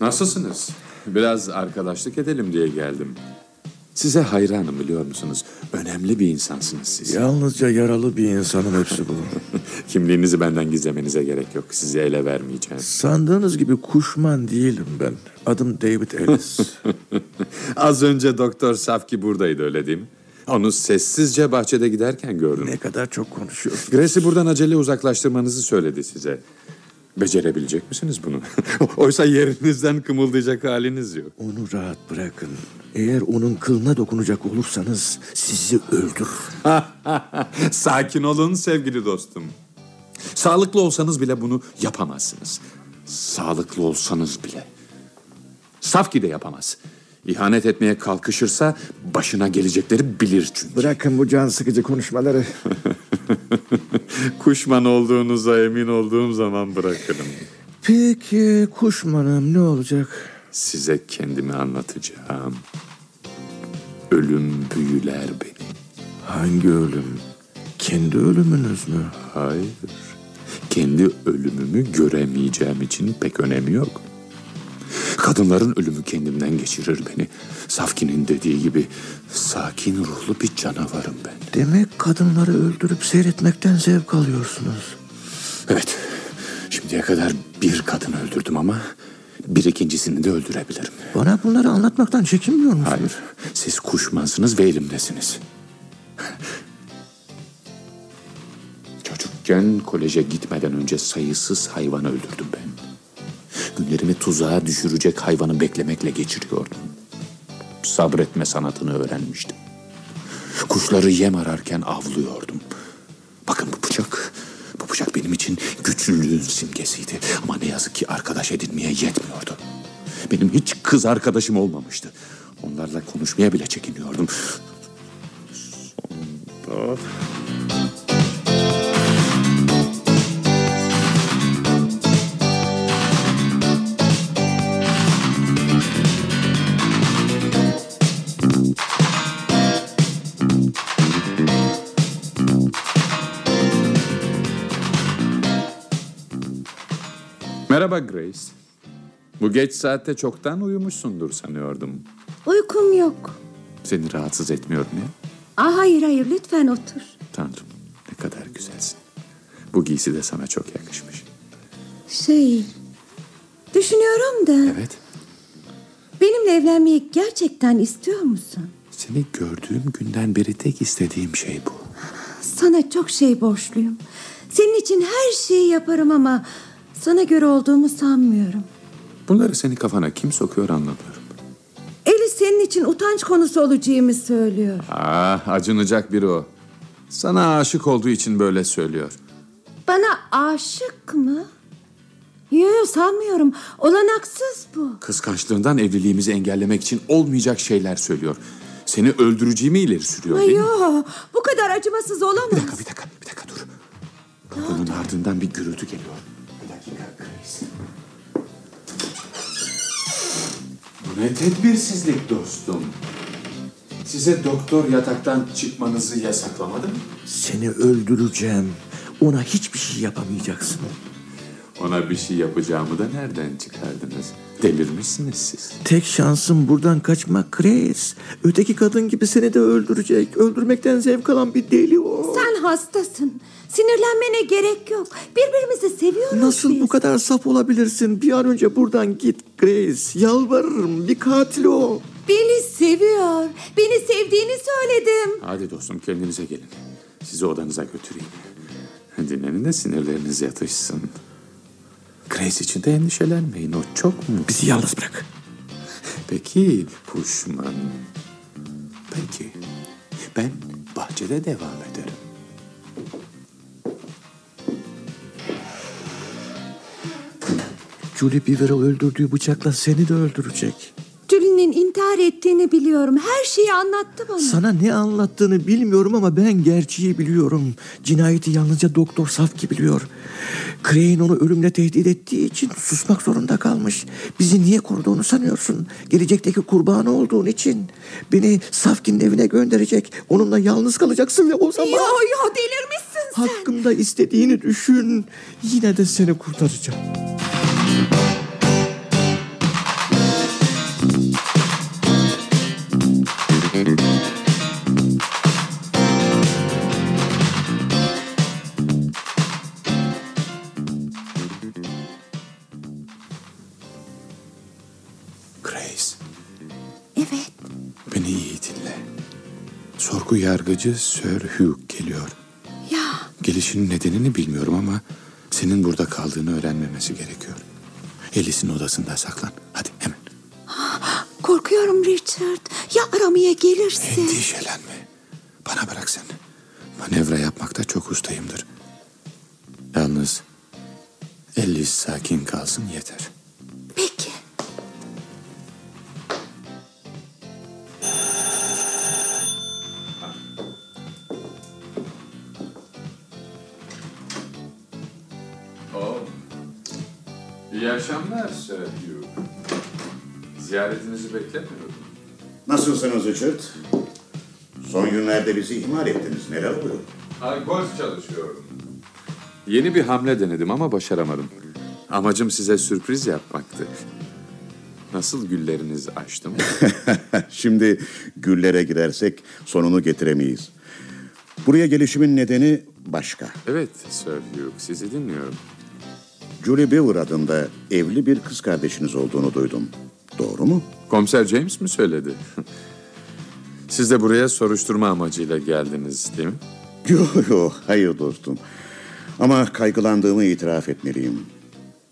Nasılsınız? Biraz arkadaşlık edelim diye geldim. Size hayranım biliyor musunuz? Önemli bir insansınız siz. Yalnızca yaralı bir insanın hepsi bu. Kimliğinizi benden gizlemenize gerek yok. Sizi ele vermeyeceğim. Sandığınız gibi kuşman değilim ben. Adım David Ellis. Az önce Doktor Safki buradaydı öyle değil mi? Onu sessizce bahçede giderken gördüm. ne kadar çok konuşuyorsun. Grace'i buradan acele uzaklaştırmanızı söyledi size. Becerebilecek misiniz bunu? Oysa yerinizden kımıldayacak haliniz yok. Onu rahat bırakın. Eğer onun kılına dokunacak olursanız sizi öldürür. Sakin olun sevgili dostum. Sağlıklı olsanız bile bunu yapamazsınız. Sağlıklı olsanız bile. Safki de yapamaz. İhanet etmeye kalkışırsa başına gelecekleri bilir çünkü. Bırakın bu can sıkıcı konuşmaları. Kuşman olduğunuza emin olduğum zaman bırakırım. Peki kuşmanım ne olacak? Size kendimi anlatacağım. Ölüm büyüler beni. Hangi ölüm? Kendi ölümünüz mü? Hayır. Kendi ölümümü göremeyeceğim için pek önemi yok. Kadınların ölümü kendimden geçirir beni. Safki'nin dediği gibi sakin ruhlu bir canavarım ben. Demek kadınları öldürüp seyretmekten zevk alıyorsunuz. Evet. Şimdiye kadar bir kadın öldürdüm ama bir ikincisini de öldürebilirim. Bana bunları anlatmaktan çekinmiyor musunuz? Hayır. Siz kuşmansınız ve elimdesiniz. Küçükken koleje gitmeden önce sayısız hayvan öldürdüm ben. Günlerimi tuzağa düşürecek hayvanı beklemekle geçiriyordum. Sabretme sanatını öğrenmiştim. Kuşları yem ararken avlıyordum. Bakın bu bıçak, bu bıçak benim için güçlülüğün simgesiydi. Ama ne yazık ki arkadaş edinmeye yetmiyordu. Benim hiç kız arkadaşım olmamıştı. Onlarla konuşmaya bile çekiniyordum. Sonunda... Merhaba Grace. Bu geç saatte çoktan uyumuşsundur sanıyordum. Uykum yok. Seni rahatsız etmiyorum ya. Aa, hayır hayır lütfen otur. Tanrım ne kadar güzelsin. Bu giysi de sana çok yakışmış. Şey... Düşünüyorum da Evet, benimle evlenmeyi gerçekten istiyor musun? seni gördüğüm günden beri tek istediğim şey bu. Sana çok şey borçluyum. Senin için her şeyi yaparım ama sana göre olduğumu sanmıyorum. Bunları senin kafana kim sokuyor anlamıyorum. Eli senin için utanç konusu olacağımı söylüyor. Ah, acınacak biri o. Sana aşık olduğu için böyle söylüyor. Bana aşık mı? Yok sanmıyorum. Olanaksız bu. Kıskançlığından evliliğimizi engellemek için olmayacak şeyler söylüyor. Seni öldüreceğimi ileri sürüyor değil mi? Bu kadar acımasız olamaz. Bir dakika, bir dakika, bir dakika dur. Kapının ardından bir gürültü geliyor. Bu ne tedbirsizlik dostum. Size doktor yataktan çıkmanızı yasaklamadı mı? Seni öldüreceğim. Ona hiçbir şey yapamayacaksın. Ona bir şey yapacağımı da nereden çıkardınız? Delirmişsiniz siz. Tek şansın buradan kaçmak Grace. Öteki kadın gibi seni de öldürecek. Öldürmekten zevk alan bir deli o. Sen hastasın. Sinirlenmene gerek yok. Birbirimizi seviyoruz Nasıl biz. bu kadar saf olabilirsin? Bir an önce buradan git Grace. Yalvarırım bir katil o. Beni seviyor. Beni sevdiğini söyledim. Hadi dostum kendinize gelin. Sizi odanıza götüreyim. Dinlenin de sinirleriniz yatışsın. Grace için de endişelenmeyin. O çok mu? Bizi yalnız bırak. Peki Puşman. Peki. Ben bahçede devam ederim. Julie Beaver'ı öldürdüğü bıçakla seni de öldürecek. Julie'nin intihar ettiğini biliyorum. Her şeyi anlattı bana. Sana ne anlattığını bilmiyorum ama ben gerçeği biliyorum. Cinayeti yalnızca Doktor Safki biliyor. Crane onu ölümle tehdit ettiği için susmak zorunda kalmış. Bizi niye koruduğunu sanıyorsun? Gelecekteki kurbanı olduğun için. Beni Safki'nin evine gönderecek. Onunla yalnız kalacaksın ve o zaman... Yo yo delirmişsin sen. Hakkımda istediğini düşün. Yine de seni kurtaracağım. Sorgu yargıcı Sir Hugh geliyor. Ya Gelişinin nedenini bilmiyorum ama senin burada kaldığını öğrenmemesi gerekiyor. Elis'in odasında saklan. Hadi hemen. korkuyorum Richard. Ya aramaya gelirse? Endişelenme. Bana bırak sen. Manevra yapmakta çok ustayımdır. Yalnız Elis sakin kalsın yeter. Akşamlar Sir Hugh. Ziyaretinizi beklemiyordum. Nasılsınız Richard? Son günlerde bizi ihmal ettiniz. Neler oluyor? Ha, golf çalışıyorum. Yeni bir hamle denedim ama başaramadım. Amacım size sürpriz yapmaktı. Nasıl gülleriniz açtım? Şimdi güllere girersek sonunu getiremeyiz. Buraya gelişimin nedeni başka. evet Sir Hugh, sizi dinliyorum. Julie Beaver adında evli bir kız kardeşiniz olduğunu duydum. Doğru mu? Komiser James mi söyledi? Siz de buraya soruşturma amacıyla geldiniz değil mi? Yok yok hayır dostum. Ama kaygılandığımı itiraf etmeliyim.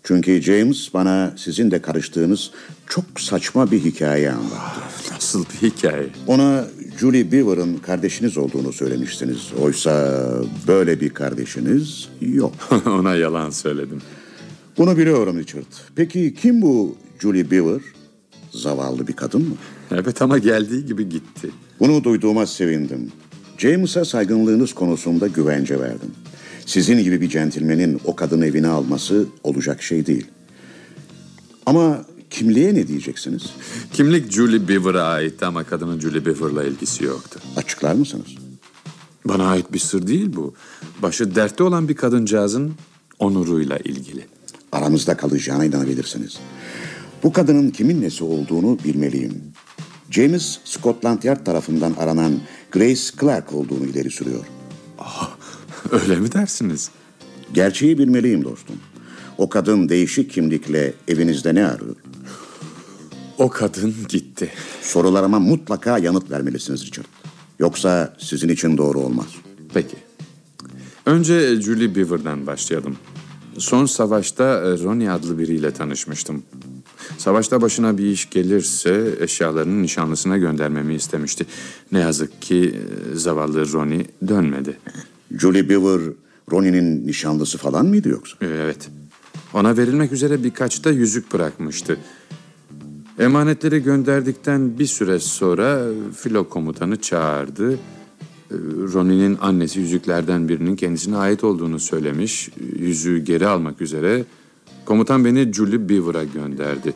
Çünkü James bana sizin de karıştığınız çok saçma bir hikaye anlattı. Nasıl bir hikaye? Ona Julie Beaver'ın kardeşiniz olduğunu söylemiştiniz. Oysa böyle bir kardeşiniz yok. Ona yalan söyledim. Bunu biliyorum Richard. Peki kim bu Julie Beaver? Zavallı bir kadın mı? Evet ama geldiği gibi gitti. Bunu duyduğuma sevindim. James'a saygınlığınız konusunda güvence verdim. Sizin gibi bir centilmenin o kadını evine alması olacak şey değil. Ama kimliğe ne diyeceksiniz? Kimlik Julie Beaver'a aitti ama kadının Julie Beaver'la ilgisi yoktu. Açıklar mısınız? Bana ait bir sır değil bu. Başı dertte olan bir kadıncağızın onuruyla ilgili. Aramızda kalacağına inanabilirsiniz. Bu kadının kimin nesi olduğunu bilmeliyim. James Scotland Yard tarafından aranan Grace Clark olduğunu ileri sürüyor. Öyle mi dersiniz? Gerçeği bilmeliyim dostum. O kadın değişik kimlikle evinizde ne arıyor? O kadın gitti. Sorularıma mutlaka yanıt vermelisiniz Richard. Yoksa sizin için doğru olmaz. Peki. Önce Julie Beaver'dan başlayalım. Son savaşta e, Ronnie adlı biriyle tanışmıştım. Savaşta başına bir iş gelirse eşyalarını nişanlısına göndermemi istemişti. Ne yazık ki e, zavallı Ronnie dönmedi. Julie Beaver, Ronnie'nin nişanlısı falan mıydı yoksa? Evet. Ona verilmek üzere birkaç da yüzük bırakmıştı. Emanetleri gönderdikten bir süre sonra filo komutanı çağırdı. Ronnie'nin annesi yüzüklerden birinin kendisine ait olduğunu söylemiş. Yüzüğü geri almak üzere komutan beni Julie Beaver'a gönderdi.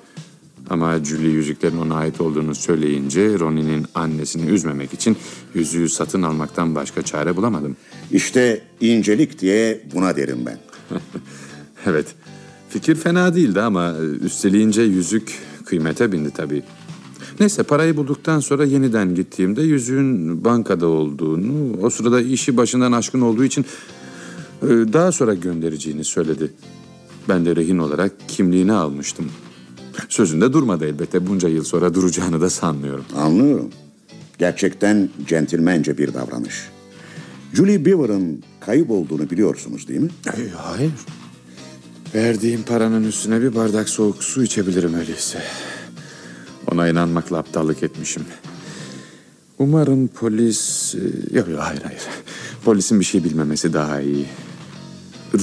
Ama Julie yüzüklerin ona ait olduğunu söyleyince Ronnie'nin annesini üzmemek için yüzüğü satın almaktan başka çare bulamadım. İşte incelik diye buna derim ben. Evet. Fikir fena değildi ama üsteleyince yüzük kıymete bindi tabii. Neyse parayı bulduktan sonra yeniden gittiğimde yüzüğün bankada olduğunu, o sırada işi başından aşkın olduğu için e, daha sonra göndereceğini söyledi. Ben de rehin olarak kimliğini almıştım. Sözünde durmadı elbette. Bunca yıl sonra duracağını da sanmıyorum. Anlıyorum. Gerçekten centilmence bir davranış. Julie Beaver'ın kayıp olduğunu biliyorsunuz değil mi? hayır. Verdiğim paranın üstüne bir bardak soğuk su içebilirim öyleyse. Ona inanmakla aptallık etmişim. Umarım polis... e, Yok yok hayır hayır. Polisin bir şey bilmemesi daha iyi.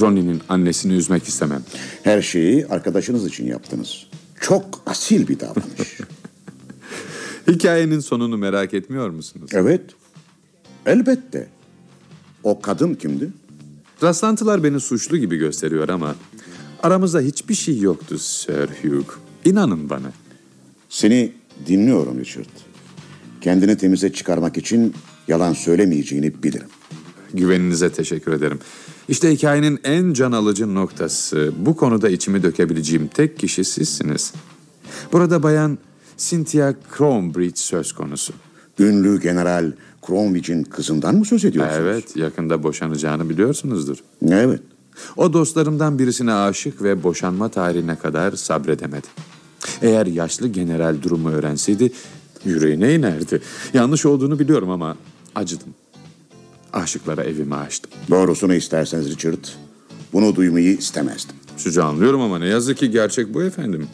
Ronnie'nin annesini üzmek istemem. Her şeyi arkadaşınız için yaptınız. Çok asil bir davranış. Hikayenin sonunu merak etmiyor musunuz? evet. Elbette. O kadın kimdi? Rastlantılar beni suçlu gibi gösteriyor ama... Aramızda hiçbir şey yoktu Sir Hugh. İnanın bana. Seni dinliyorum Richard. Kendini temize çıkarmak için yalan söylemeyeceğini bilirim. Güveninize teşekkür ederim. İşte hikayenin en can alıcı noktası. Bu konuda içimi dökebileceğim tek kişi sizsiniz. Burada bayan Cynthia Cronbridge söz konusu. Ünlü General Cromwell'in kızından mı söz ediyorsunuz? Evet, yakında boşanacağını biliyorsunuzdur. Evet. O dostlarımdan birisine aşık ve boşanma tarihine kadar sabredemedi. Eğer yaşlı general durumu öğrenseydi yüreğine inerdi. Yanlış olduğunu biliyorum ama acıdım. Aşıklara evimi açtım. Doğrusunu isterseniz Richard, bunu duymayı istemezdim. Sizi anlıyorum ama ne yazık ki gerçek bu efendim.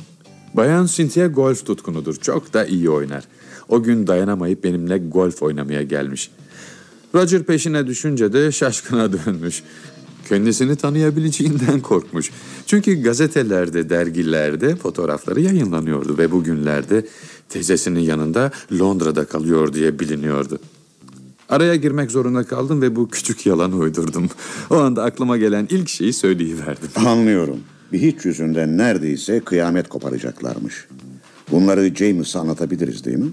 Bayan Cynthia golf tutkunudur. Çok da iyi oynar. O gün dayanamayıp benimle golf oynamaya gelmiş. Roger peşine düşünce de şaşkına dönmüş. Kendisini tanıyabileceğinden korkmuş. Çünkü gazetelerde, dergilerde fotoğrafları yayınlanıyordu ve bugünlerde teyzesinin yanında Londra'da kalıyor diye biliniyordu. Araya girmek zorunda kaldım ve bu küçük yalanı uydurdum. O anda aklıma gelen ilk şeyi söyleyiverdim. Anlıyorum. Bir hiç yüzünden neredeyse kıyamet koparacaklarmış. Bunları James'a anlatabiliriz değil mi?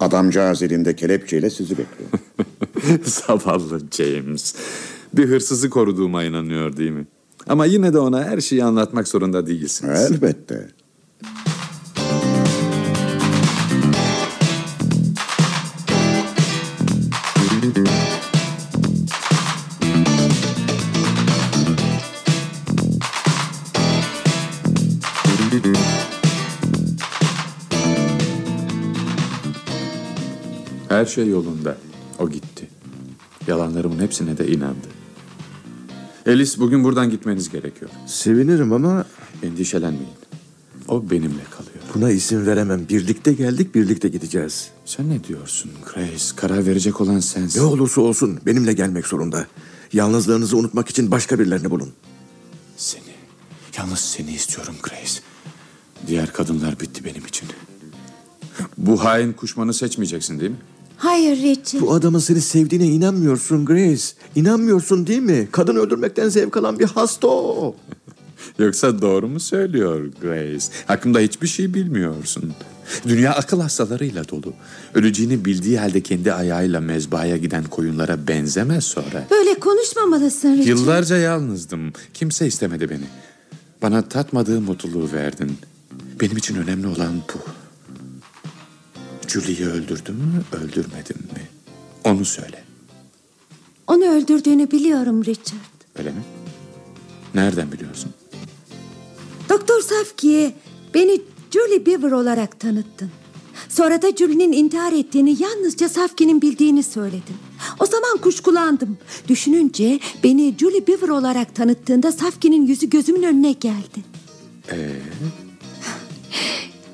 Adamcağız elinde kelepçeyle sizi bekliyor. Zavallı James. Bir hırsızı koruduğuma inanıyor değil mi? Ama yine de ona her şeyi anlatmak zorunda değilsiniz. Elbette. Her şey yolunda. O gitti. Yalanlarımın hepsine de inandı. Elis bugün buradan gitmeniz gerekiyor. Sevinirim ama Endişelenmeyin. O benimle kalıyor. buna izin veremem. Birlikte geldik, birlikte gideceğiz. Sen ne diyorsun Grace? Karar verecek olan sensin. Ne olursa olsun benimle gelmek zorunda. Yalnızlığınızı unutmak için başka birilerini bulun. Seni. Yalnız seni istiyorum Grace. Diğer kadınlar bitti benim için. Bu hain kuşmanı seçmeyeceksin değil mi? Hayır Richard. Bu adamın seni sevdiğine inanmıyorsun Grace. İnanmıyorsun değil mi? Kadın öldürmekten zevk alan bir hasta o. Yoksa doğru mu söylüyor Grace? Hakkımda hiçbir şey bilmiyorsun. Dünya akıl hastalarıyla dolu. Öleceğini bildiği halde kendi ayağıyla mezbahaya giden koyunlara benzemez sonra. Böyle konuşmamalısın Richard. Yıllarca yalnızdım. Kimse istemedi beni. Bana tatmadığı mutluluğu verdin. Benim için önemli olan bu. Julie'yi öldürdün mü, öldürmedin mi? Onu söyle. Onu öldürdüğünü biliyorum Richard. Öyle mi? Nereden biliyorsun? Doktor Safki'ye beni Julie Beaver olarak tanıttın. Sonra da Julie'nin intihar ettiğini yalnızca Safki'nin bildiğini söyledin. O zaman kuşkulandım. Düşününce beni Julie Beaver olarak tanıttığında Safki'nin yüzü gözümün önüne geldi. Ee,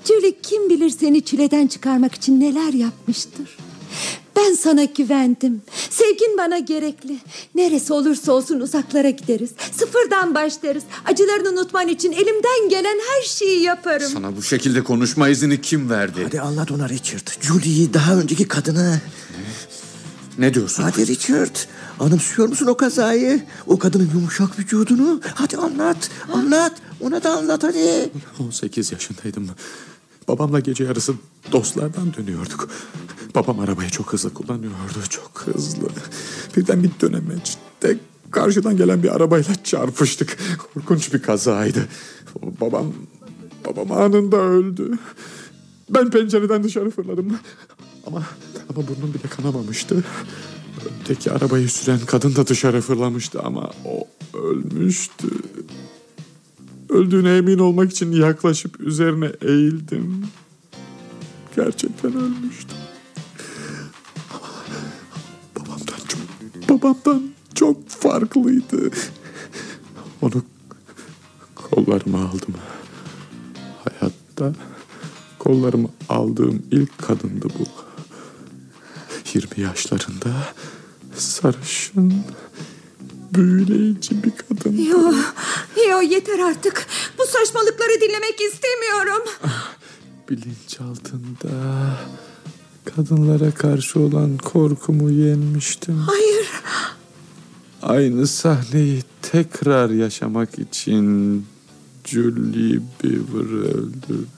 Julie kim bilir seni çileden çıkarmak için neler yapmıştır. Ben sana güvendim. Sevgin bana gerekli. Neresi olursa olsun uzaklara gideriz. Sıfırdan başlarız. Acılarını unutman için elimden gelen her şeyi yaparım. sana bu şekilde konuşma izini kim verdi? Hadi anlat ona Richard. Julie'yi daha önceki kadını. Ne diyorsun? Hadi Richard. Anımsıyor musun o kazayı? O kadının yumuşak vücudunu. Hadi anlat. Anlat. Ona da anlat hadi. 18 yaşındaydım. Babamla gece yarısı dostlardan dönüyorduk. Babam arabayı çok hızlı kullanıyordu. Çok hızlı. Birden bir dönemeçte karşıdan gelen bir arabayla çarpıştık. Korkunç bir kazaydı. Babam babam anında öldü. Ben pencereden dışarı fırladım. Ama ama burnum bile kanamamıştı. Öteki arabayı süren kadın da dışarı fırlamıştı ama o ölmüştü. Öldüğüne emin olmak için yaklaşıp üzerine eğildim. Gerçekten ölmüştü. Babamdan çok, babamdan çok farklıydı. Onu kollarıma aldım. Hayatta kollarıma aldığım ilk kadındı bu. 20 yaşlarında sarışın, büyüleyici bir kadın. Yo, yo yeter artık. Bu saçmalıkları dinlemek istemiyorum. Bilinçaltında kadınlara karşı olan korkumu yenmiştim. Hayır. Aynı sahneyi tekrar yaşamak için Julie Beaver'ı öldürdüm.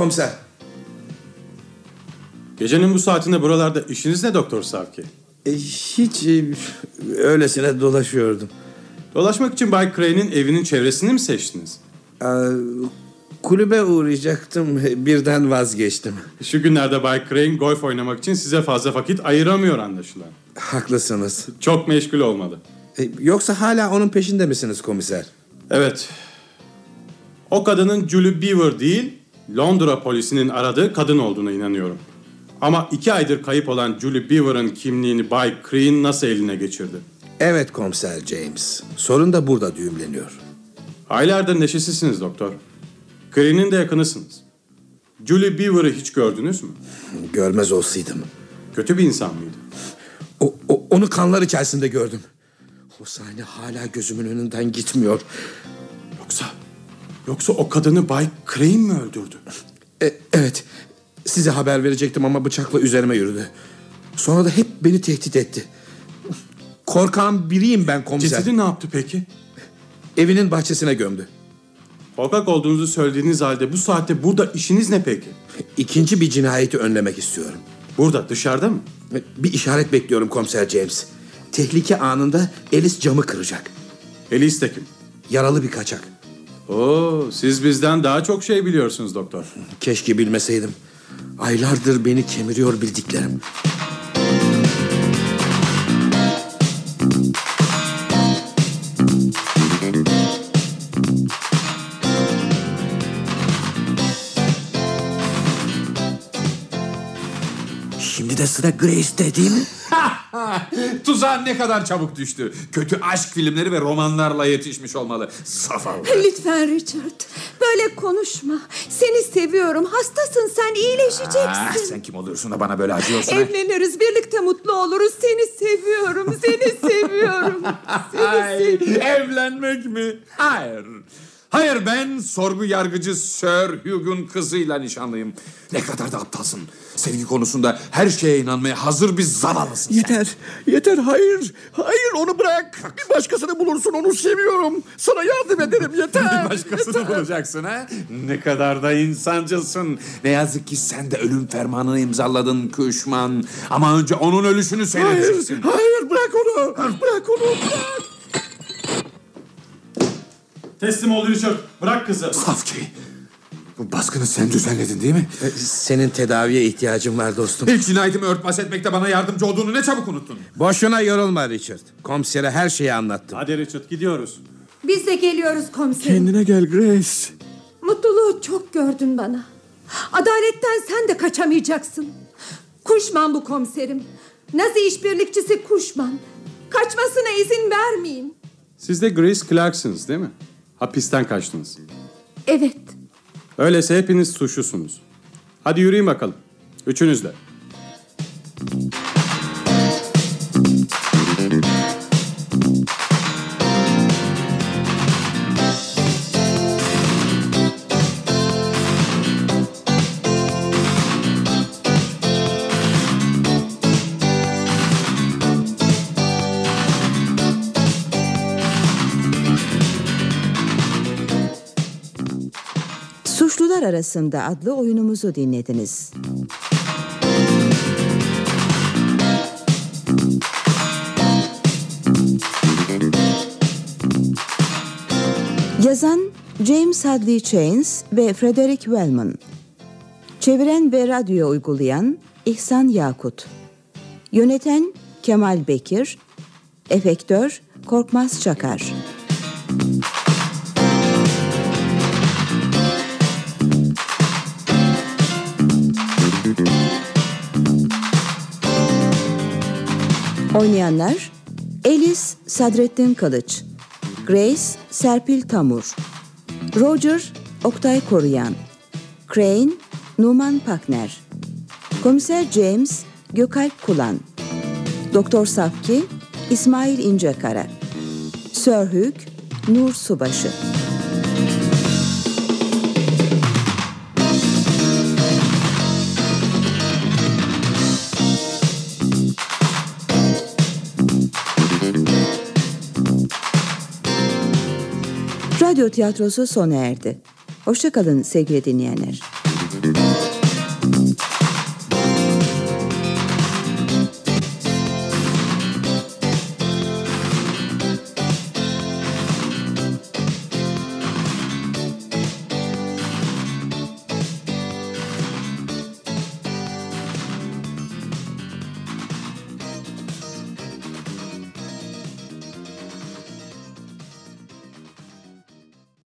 Komiser. Gecenin bu saatinde buralarda işiniz ne Doktor Savki? E, hiç e, öylesine dolaşıyordum. Dolaşmak için Bay Crane'in evinin çevresini mi seçtiniz? Ee, kulübe uğrayacaktım. Birden vazgeçtim. Şu günlerde Bay Crane golf oynamak için size fazla vakit ayıramıyor anlaşılan. Haklısınız. Çok meşgul olmalı. E, yoksa hala onun peşinde misiniz komiser? Evet. O kadının Julie Beaver değil, Londra polisinin aradığı kadın olduğuna inanıyorum. Ama iki aydır kayıp olan Julie Beaver'ın kimliğini Bay Crane nasıl eline geçirdi? Evet komiser James. Sorun da burada düğümleniyor. Aylardır neşesizsiniz doktor. Crane'in de yakınısınız. Julie Beaver'ı hiç gördünüz mü? Görmez olsaydım. Kötü bir insan mıydı? O, o- onu kanlar içerisinde gördüm. O sahne hala gözümün önünden gitmiyor. Yoksa, yoksa o kadını Bay Crane mi öldürdü? E, evet. Size haber verecektim ama bıçakla üzerime yürüdü. Sonra da hep beni tehdit etti. Korkan biriyim ben komiser. Cesedi ne yaptı peki? Evinin bahçesine gömdü. Korkak olduğunuzu söylediğiniz halde bu saatte burada işiniz ne peki? İkinci bir cinayeti önlemek istiyorum. Burada, dışarıda mı? Bir işaret bekliyorum komiser James. Tehlike anında Elis camı kıracak. Elis de kim? Yaralı bir kaçak. Oo, siz bizden daha çok şey biliyorsunuz doktor. Keşke bilmeseydim. Aylardır beni kemiriyor bildiklerim. Şimdi de sıra Grace'de değil mi? Tuzağa ne kadar çabuk düştü. Kötü aşk filmleri ve romanlarla yetişmiş olmalı. Zavallı. Lütfen Richard. Böyle konuşma. Seni seviyorum. Hastasın sen iyileşeceksin. Ah, sen kim oluyorsun da bana böyle acıyorsun? Evleniriz, birlikte mutlu oluruz. Seni seviyorum, seni seviyorum. Seni Ay, seviyorum. evlenmek mi? Hayır. Hayır ben sorgu yargıcı Sir Hugh'un kızıyla nişanlıyım. Ne kadar da aptalsın. Sevgi konusunda her şeye inanmaya hazır bir zavallısın sen. Yeter, yeter hayır. Hayır onu bırak. Bir başkasını bulursun onu seviyorum. Sana yardım ederim yeter. Bir başkasını bulacaksın ha? Ne kadar da insancılsın. Ne yazık ki sen de ölüm fermanını imzaladın kuşman. Ama önce onun ölüşünü seyredeceksin. Hayır bırak onu. Bırak onu bırak. Teslim ol Richard. Bırak kızı. Safki. Bu baskını sen düzenledin değil mi? E, Senin tedaviye ihtiyacın var dostum. İlk cinayetimi örtbas etmekte bana yardımcı olduğunu ne çabuk unuttun. Boşuna yorulma Richard. Komisere her şeyi anlattım. Hadi Richard gidiyoruz. Biz de geliyoruz komiserim. Kendine gel Grace. Mutluluğu çok gördün bana. Adaletten sen de kaçamayacaksın. Kuşman bu komiserim. Nazi işbirlikçisi Kuşman. Kaçmasına izin vermeyin. Siz de Grace Clark'sınız değil mi? Hapisten kaçtınız. Evet. Öyleyse hepiniz suçlusunuz. Hadi yürüyün bakalım. Üçünüz de. Suçlular Arasında adlı oyunumuzu dinlediniz. Yazan James Hadley Chains ve Frederick Wellman. Çeviren ve radyoya uygulayan İhsan Yakut. Yöneten Kemal Bekir. Efektör Korkmaz Çakar. Oynayanlar Elis Sadrettin Kılıç Grace Serpil Tamur Roger Oktay Koruyan Crane Numan Pakner Komiser James Gökalp Kulan Doktor Safki İsmail İncekara Hugh Nur Subaşı Radyo tiyatrosu sona erdi. Hoşçakalın sevgili dinleyenler.